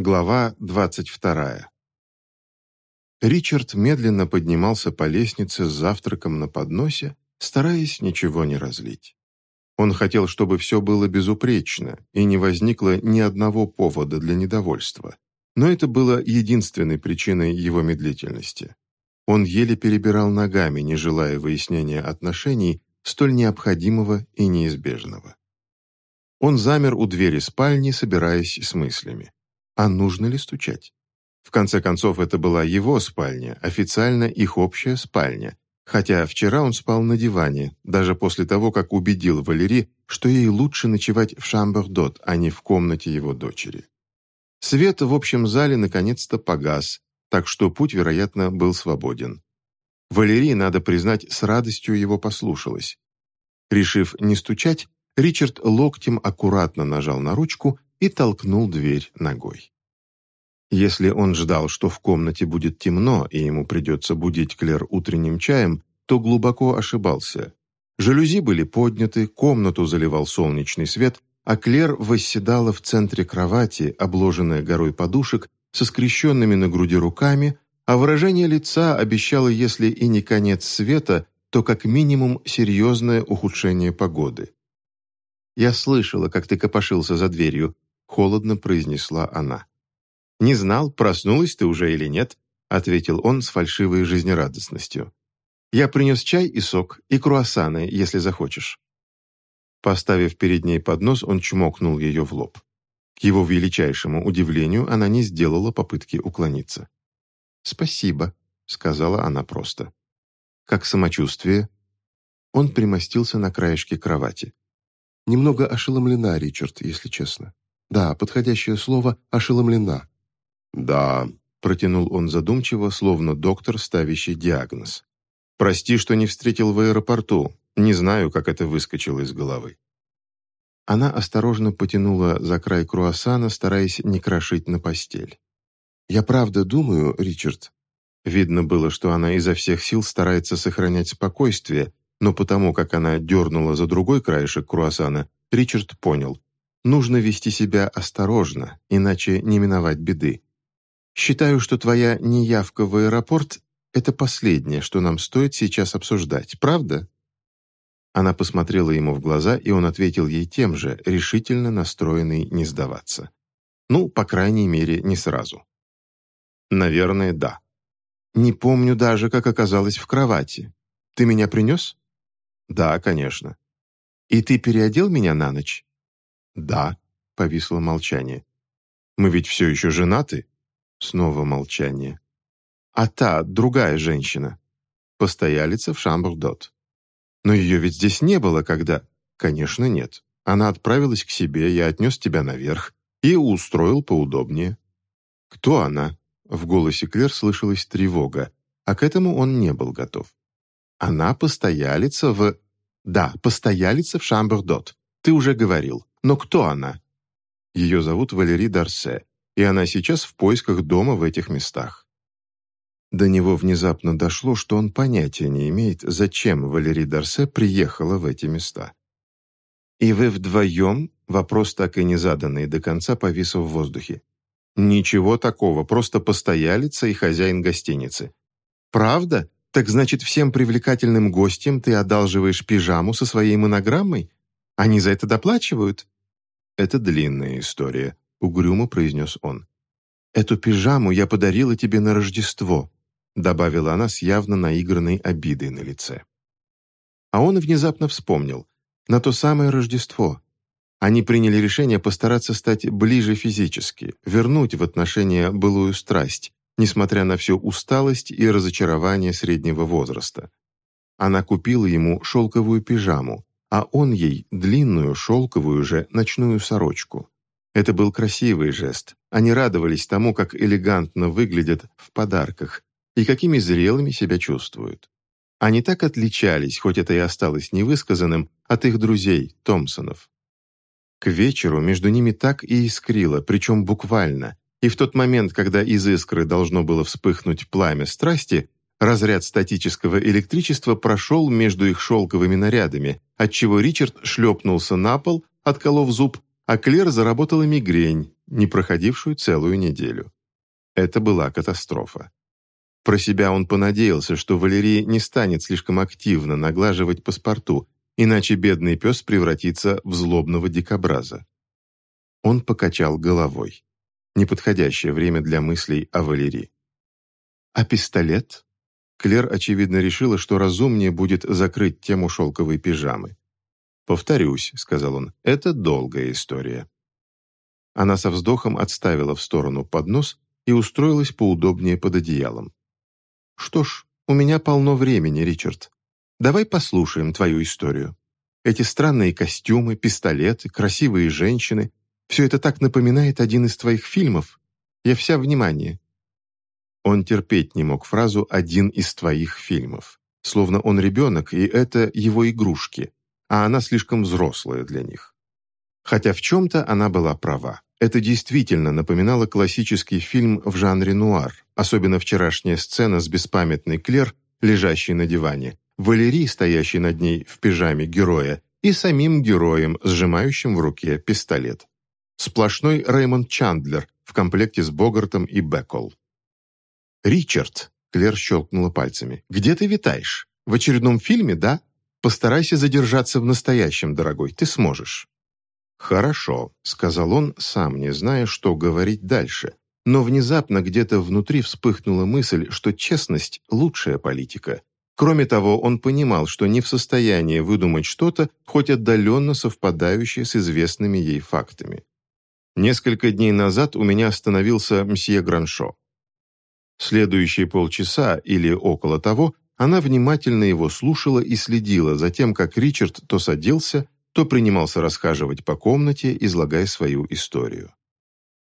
Глава 22. Ричард медленно поднимался по лестнице с завтраком на подносе, стараясь ничего не разлить. Он хотел, чтобы все было безупречно и не возникло ни одного повода для недовольства. Но это было единственной причиной его медлительности. Он еле перебирал ногами, не желая выяснения отношений, столь необходимого и неизбежного. Он замер у двери спальни, собираясь с мыслями. А нужно ли стучать? В конце концов, это была его спальня, официально их общая спальня, хотя вчера он спал на диване, даже после того, как убедил Валери, что ей лучше ночевать в Шамбердот, а не в комнате его дочери. Свет в общем зале наконец-то погас, так что путь, вероятно, был свободен. Валерий, надо признать, с радостью его послушалась. Решив не стучать, Ричард локтем аккуратно нажал на ручку и толкнул дверь ногой. Если он ждал, что в комнате будет темно и ему придется будить Клер утренним чаем, то глубоко ошибался. Жалюзи были подняты, комнату заливал солнечный свет, а Клер восседала в центре кровати, обложенная горой подушек, со скрещенными на груди руками, а выражение лица обещало, если и не конец света, то как минимум серьезное ухудшение погоды. «Я слышала, как ты копошился за дверью», — холодно произнесла она. «Не знал, проснулась ты уже или нет», — ответил он с фальшивой жизнерадостностью. «Я принес чай и сок, и круассаны, если захочешь». Поставив перед ней поднос, он чмокнул ее в лоб. К его величайшему удивлению, она не сделала попытки уклониться. «Спасибо», — сказала она просто. «Как самочувствие?» Он примостился на краешке кровати. Немного ошеломлена, Ричард, если честно. Да, подходящее слово «ошеломлена». «Да», — протянул он задумчиво, словно доктор, ставящий диагноз. «Прости, что не встретил в аэропорту. Не знаю, как это выскочило из головы». Она осторожно потянула за край круассана, стараясь не крошить на постель. «Я правда думаю, Ричард...» Видно было, что она изо всех сил старается сохранять спокойствие, но потому как она дернула за другой краешек круассана, Ричард понял. Нужно вести себя осторожно, иначе не миновать беды. «Считаю, что твоя неявка в аэропорт — это последнее, что нам стоит сейчас обсуждать, правда?» Она посмотрела ему в глаза, и он ответил ей тем же, решительно настроенный не сдаваться. Ну, по крайней мере, не сразу. «Наверное, да. Не помню даже, как оказалась в кровати. Ты меня принес?» «Да, конечно». «И ты переодел меня на ночь?» «Да», — повисло молчание. «Мы ведь все еще женаты?» Снова молчание. «А та, другая женщина?» «Постоялица в Шамбурдот». «Но ее ведь здесь не было, когда...» «Конечно, нет. Она отправилась к себе, я отнес тебя наверх и устроил поудобнее». «Кто она?» В голосе Клер слышалась тревога, а к этому он не был готов. Она постоялица в... Да, постоялица в Шамбердот. Ты уже говорил. Но кто она? Ее зовут Валерий Дарсе, и она сейчас в поисках дома в этих местах. До него внезапно дошло, что он понятия не имеет, зачем Валерий Дарсе приехала в эти места. «И вы вдвоем?» — вопрос, так и не заданный до конца, повис в воздухе. «Ничего такого, просто постоялица и хозяин гостиницы». «Правда?» Так значит, всем привлекательным гостям ты одалживаешь пижаму со своей монограммой? Они за это доплачивают?» «Это длинная история», — угрюмо произнес он. «Эту пижаму я подарила тебе на Рождество», — добавила она с явно наигранной обидой на лице. А он внезапно вспомнил. На то самое Рождество. Они приняли решение постараться стать ближе физически, вернуть в отношения былую страсть, несмотря на всю усталость и разочарование среднего возраста. Она купила ему шелковую пижаму, а он ей длинную шелковую же ночную сорочку. Это был красивый жест. Они радовались тому, как элегантно выглядят в подарках и какими зрелыми себя чувствуют. Они так отличались, хоть это и осталось невысказанным, от их друзей, Томпсонов. К вечеру между ними так и искрило, причем буквально, и в тот момент, когда из искры должно было вспыхнуть пламя страсти, разряд статического электричества прошел между их шелковыми нарядами, отчего Ричард шлепнулся на пол, отколов зуб, а Клер заработала мигрень, не проходившую целую неделю. Это была катастрофа. Про себя он понадеялся, что Валерий не станет слишком активно наглаживать паспорту, иначе бедный пес превратится в злобного дикобраза. Он покачал головой. Неподходящее время для мыслей о Валерии. «А пистолет?» Клер, очевидно, решила, что разумнее будет закрыть тему шелковой пижамы. «Повторюсь», — сказал он, — «это долгая история». Она со вздохом отставила в сторону поднос и устроилась поудобнее под одеялом. «Что ж, у меня полно времени, Ричард. Давай послушаем твою историю. Эти странные костюмы, пистолеты, красивые женщины — все это так напоминает один из твоих фильмов. Я вся внимание». Он терпеть не мог фразу «один из твоих фильмов», словно он ребенок, и это его игрушки, а она слишком взрослая для них. Хотя в чем-то она была права. Это действительно напоминало классический фильм в жанре нуар, особенно вчерашняя сцена с беспамятной Клер, лежащей на диване, Валерий, стоящий над ней в пижаме героя, и самим героем, сжимающим в руке пистолет. Сплошной Рэймонд Чандлер в комплекте с Богартом и Беккол. «Ричард», — Клер щелкнула пальцами, — «где ты витаешь? В очередном фильме, да? Постарайся задержаться в настоящем, дорогой, ты сможешь». «Хорошо», — сказал он, сам не зная, что говорить дальше. Но внезапно где-то внутри вспыхнула мысль, что честность — лучшая политика. Кроме того, он понимал, что не в состоянии выдумать что-то, хоть отдаленно совпадающее с известными ей фактами. Несколько дней назад у меня остановился мсье Граншо. Следующие полчаса или около того она внимательно его слушала и следила за тем, как Ричард то садился, то принимался расхаживать по комнате, излагая свою историю.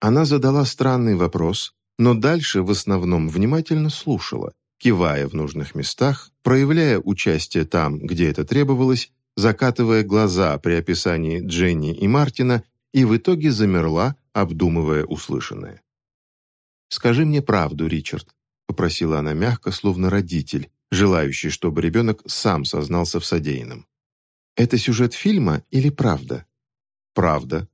Она задала странный вопрос, но дальше в основном внимательно слушала, кивая в нужных местах, проявляя участие там, где это требовалось, закатывая глаза при описании Дженни и Мартина и в итоге замерла, обдумывая услышанное. «Скажи мне правду, Ричард», — попросила она мягко, словно родитель, желающий, чтобы ребенок сам сознался в содеянном. Это сюжет фильма или правда? Правда.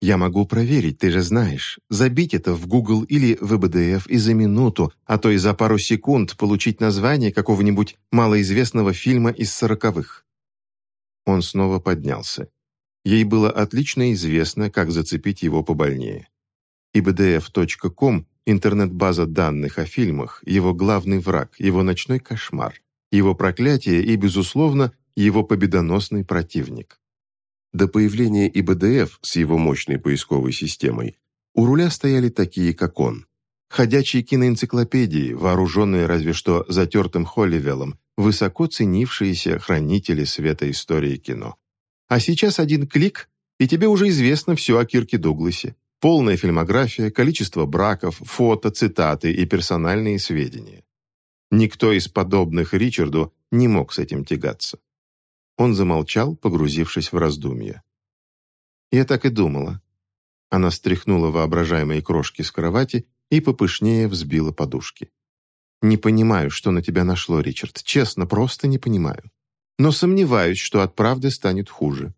Я могу проверить, ты же знаешь. Забить это в Google или в ИБДФ и за минуту, а то и за пару секунд получить название какого-нибудь малоизвестного фильма из сороковых. Он снова поднялся. Ей было отлично известно, как зацепить его побольнее. ibdf.com – интернет-база данных о фильмах, его главный враг, его ночной кошмар, его проклятие и, безусловно, его победоносный противник. До появления ИБДФ с его мощной поисковой системой у руля стояли такие, как он. Ходячие киноэнциклопедии, вооруженные разве что затертым Холливеллом, высоко ценившиеся хранители света истории кино. А сейчас один клик, и тебе уже известно все о Кирке Дугласе. Полная фильмография, количество браков, фото, цитаты и персональные сведения. Никто из подобных Ричарду не мог с этим тягаться. Он замолчал, погрузившись в раздумья. «Я так и думала». Она стряхнула воображаемые крошки с кровати и попышнее взбила подушки. «Не понимаю, что на тебя нашло, Ричард. Честно, просто не понимаю. Но сомневаюсь, что от правды станет хуже.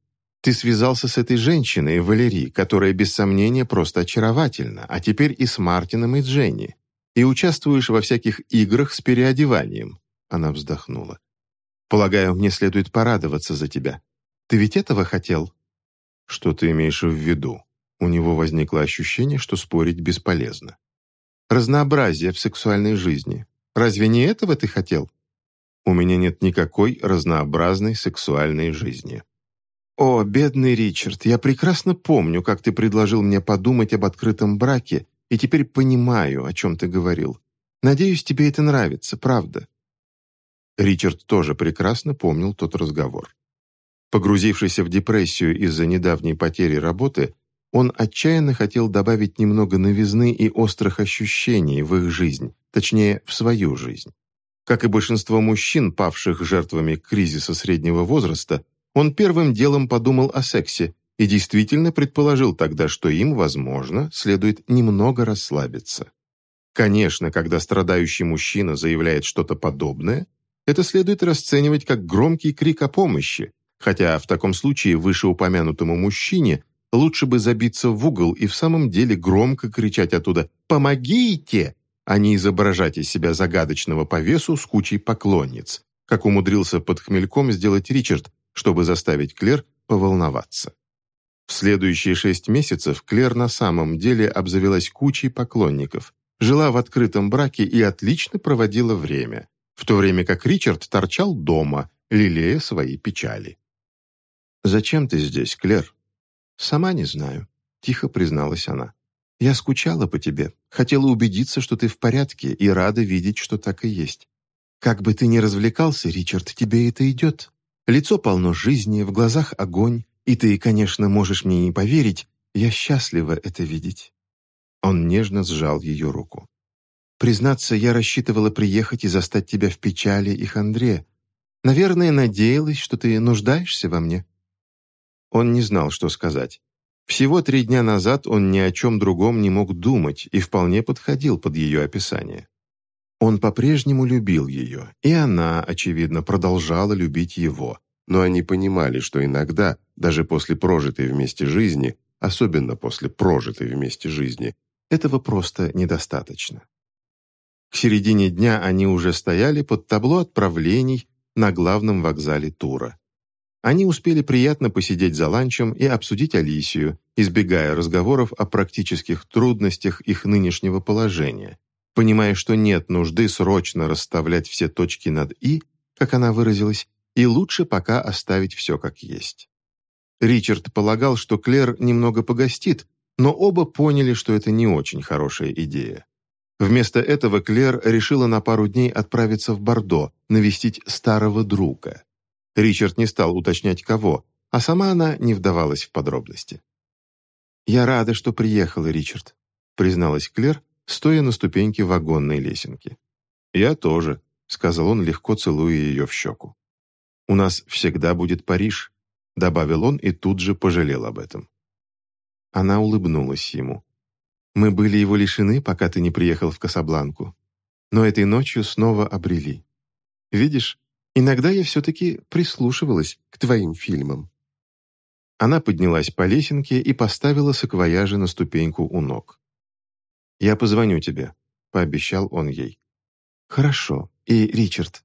Ты связался с этой женщиной, Валерий, которая без сомнения просто очаровательна, а теперь и с Мартином и Дженни. И участвуешь во всяких играх с переодеванием». Она вздохнула. Полагаю, мне следует порадоваться за тебя. Ты ведь этого хотел?» «Что ты имеешь в виду?» У него возникло ощущение, что спорить бесполезно. «Разнообразие в сексуальной жизни. Разве не этого ты хотел?» «У меня нет никакой разнообразной сексуальной жизни». «О, бедный Ричард, я прекрасно помню, как ты предложил мне подумать об открытом браке, и теперь понимаю, о чем ты говорил. Надеюсь, тебе это нравится, правда?» Ричард тоже прекрасно помнил тот разговор. Погрузившийся в депрессию из-за недавней потери работы, он отчаянно хотел добавить немного новизны и острых ощущений в их жизнь, точнее, в свою жизнь. Как и большинство мужчин, павших жертвами кризиса среднего возраста, он первым делом подумал о сексе и действительно предположил тогда, что им, возможно, следует немного расслабиться. Конечно, когда страдающий мужчина заявляет что-то подобное, это следует расценивать как громкий крик о помощи, хотя в таком случае вышеупомянутому мужчине лучше бы забиться в угол и в самом деле громко кричать оттуда «Помогите!», а не изображать из себя загадочного повесу с кучей поклонниц, как умудрился под хмельком сделать Ричард, чтобы заставить Клер поволноваться. В следующие шесть месяцев Клер на самом деле обзавелась кучей поклонников, жила в открытом браке и отлично проводила время, в то время как Ричард торчал дома, лелея свои печали. «Зачем ты здесь, Клер?» «Сама не знаю», — тихо призналась она. «Я скучала по тебе, хотела убедиться, что ты в порядке, и рада видеть, что так и есть. Как бы ты ни развлекался, Ричард, тебе это идет. Лицо полно жизни, в глазах огонь, и ты, конечно, можешь мне не поверить, я счастлива это видеть». Он нежно сжал ее руку. «Признаться, я рассчитывала приехать и застать тебя в печали и хандре. Наверное, надеялась, что ты нуждаешься во мне». Он не знал, что сказать. Всего три дня назад он ни о чем другом не мог думать и вполне подходил под ее описание. Он по-прежнему любил ее, и она, очевидно, продолжала любить его, но они понимали, что иногда, даже после прожитой вместе жизни, особенно после прожитой вместе жизни, этого просто недостаточно. К середине дня они уже стояли под табло отправлений на главном вокзале тура. Они успели приятно посидеть за ланчем и обсудить Алисию, избегая разговоров о практических трудностях их нынешнего положения, понимая, что нет нужды срочно расставлять все точки над «и», как она выразилась, и лучше пока оставить все как есть. Ричард полагал, что Клэр немного погостит, но оба поняли, что это не очень хорошая идея. Вместо этого Клэр решила на пару дней отправиться в Бордо, навестить старого друга. Ричард не стал уточнять, кого, а сама она не вдавалась в подробности. «Я рада, что приехала, Ричард», — призналась Клэр, стоя на ступеньке вагонной лесенки. «Я тоже», — сказал он, легко целуя ее в щеку. «У нас всегда будет Париж», — добавил он и тут же пожалел об этом. Она улыбнулась ему. «Мы были его лишены, пока ты не приехал в Касабланку, но этой ночью снова обрели. Видишь, иногда я все-таки прислушивалась к твоим фильмам». Она поднялась по лесенке и поставила саквояжи на ступеньку у ног. «Я позвоню тебе», — пообещал он ей. «Хорошо. И, Ричард?»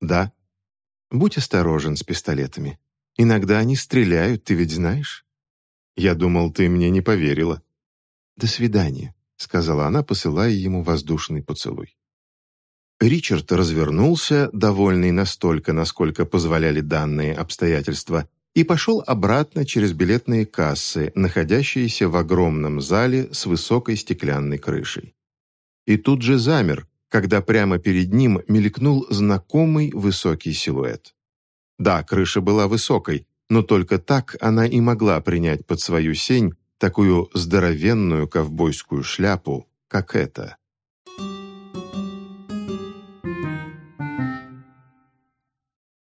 «Да», Будь осторожен с пистолетами. Иногда они стреляют, ты ведь знаешь?» «Я думал, ты мне не поверила». «До свидания», — сказала она, посылая ему воздушный поцелуй. Ричард развернулся, довольный настолько, насколько позволяли данные обстоятельства, и пошел обратно через билетные кассы, находящиеся в огромном зале с высокой стеклянной крышей. И тут же замер, когда прямо перед ним мелькнул знакомый высокий силуэт. Да, крыша была высокой, но только так она и могла принять под свою сень такую здоровенную ковбойскую шляпу, как эта.